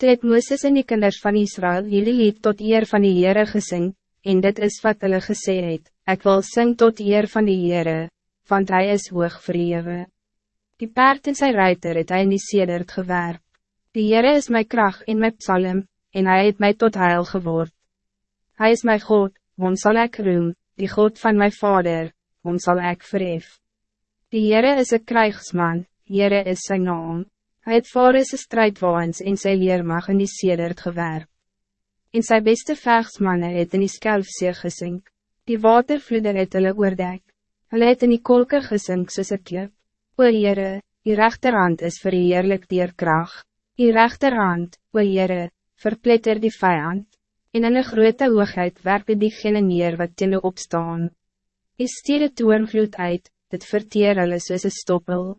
Toe het Mooses en die kinders van Israël jullie lied tot eer van die Heere gesing, en dit is wat hulle gesê het, ek wil sing tot eer van die Heere, want hij is hoog verhewe. Die paard en sy ruiter het hy in die sedert gewerp. Die Heere is mijn kracht in mijn psalm, en hij het mij tot heil geword. Hij is mijn God, hom zal ik roem, die God van mijn vader, hom zal ik verhef. Die Heere is een krijgsman, Heere is zijn naam. Hij het sy strijdwaans en sy leermag in die sedert gewerp. En sy beste vegsmanne het in die skelfsee gesink. Die watervloeder het hulle oordek. Hulle het in die kolke gesink soos een klip. O Heere, die rechterhand is verheerlik dier kracht. Die rechterhand, o Heere, verpletter die vijand. En in een grote hoogheid werp diegene neer wat teen opstaan. Die stier toornvloed uit, dit verteer hulle soos een stoppel.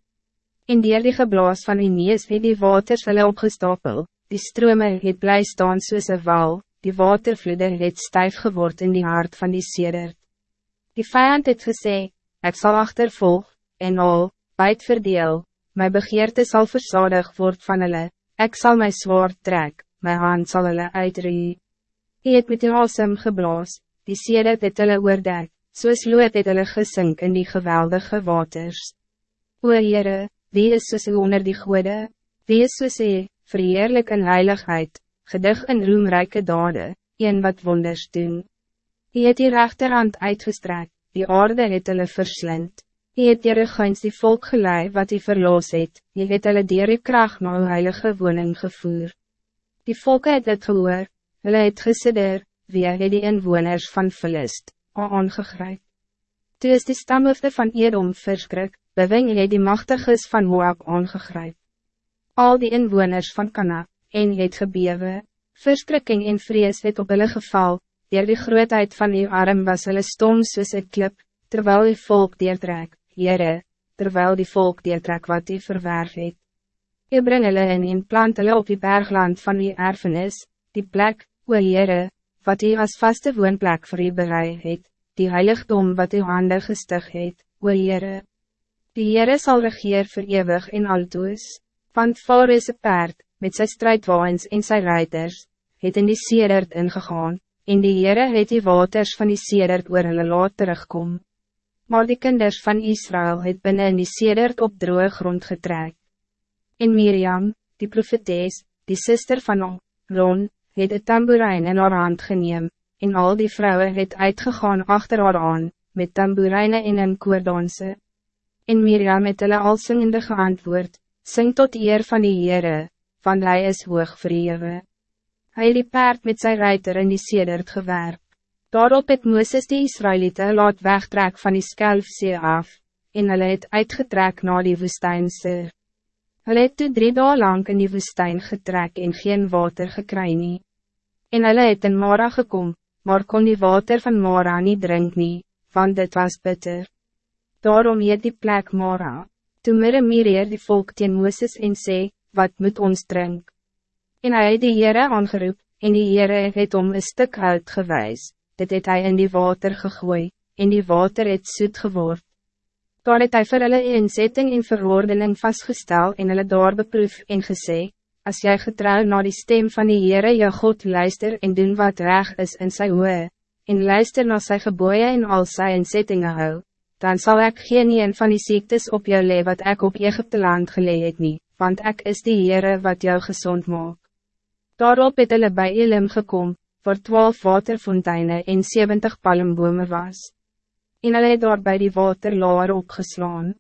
En dier die geblaas van die nees het die waters hulle opgestapel, die strome het bly staan soos een wal, die watervloeder het stijf geword in die hart van die sedert. Die vijand het gesê, ek sal achtervolg, en al, buit verdeel, my begeerte zal versadig word van hulle, ek zal my zwaard trek, my hand zal hulle uitree. Hy het met die asem geblaas, die sedert het hulle oordek, soos lood het hulle gesink in die geweldige waters. O Heere, Wie is soos u onder die goede? Wie is soos u, verheerlik in heiligheid, gedig in roemrijke dade, een wat wonders doen? Hy het die rechterhand uitgestrek, die aarde het hulle verslind. Hy het dier guns die volk gelei wat hy verloos het, hy het hulle dier die kracht na uw heilige woning gevoer. Die volke het het gehoor, hulle het gesider, wie het die inwoners van Philist, aangegryp. Toe is die stamhoofde van Edom verskrik, bewing hy die machtiges van Moab aangegryp. Al die inwoners van Kana, en het gebewe, verskrikking en vrees het op hulle geval, dier die grootheid van uw arm was hulle stom soos een klip, terwijl die volk deertrek, Heere, terwijl die volk deertrek wat u verwerf het. U bring hulle in en plant hulle op die bergland van uw erfenis, die plek, o Heere, wat u als vaste woonplek voor u bereid het, die heiligdom wat uw hande gestig het, o Heere. Die Heere sal regeer vir ewig en altoos, want een paard, met sy strijdwaans en sy ruiters, het in die sedert ingegaan, en die Heere het die waters van die sedert oor hulle laat terugkom. Maar die kinders van Israël het binnen in die sedert op droge grond getrek. En Miriam, die profetes, die sister van Ron, het het tamboerijn in haar hand geneem, en al die vrouwen het uitgegaan achter haar aan, met tamboerijnen en een koordanse. En Miriam het hulle al singende geantwoord, Sing tot eer van die Heere, want hij is hoog verhewe. Hy het die paard met zijn ruiter in die sedert gewerp. Daarop het Mooses die Israëlieten laat wegtrek van die Skelfsee af, en hulle het uitgetrek na die woestijnse. Hulle het toe drie dagen lang in die woestijn getrek en geen water gekry nie. En hulle het in Mara gekom, maar kon die water van Mara niet drink nie, want dit was bitter. Daarom heet die plek Mara. Toe Miriam die volk teen Mooses en sê, wat moet ons drink? En hy het die Heere aangeroep, en die Heere het om een stuk hout gewys, dit het hy in die water gegooi, en die water het soet geword. Daar het hy vir hulle inzetting en verordening vastgestel en hulle daar beproef en gesê, as jy getrouw na die stem van die Heere jou God luister en doen wat reg is in sy hoe, en luister na sy geboeien en al sy inzettingen hou, dan zal ik geen een van die ziektes op jou lee wat ik op Egypte land geleid het nie, want ik is die Heere wat jou gezond maak. Daarop het hulle by Elim gekom, voor twaalf waterfonteinen en 70 palmbome was. En hulle het daar by die water laar opgeslaan.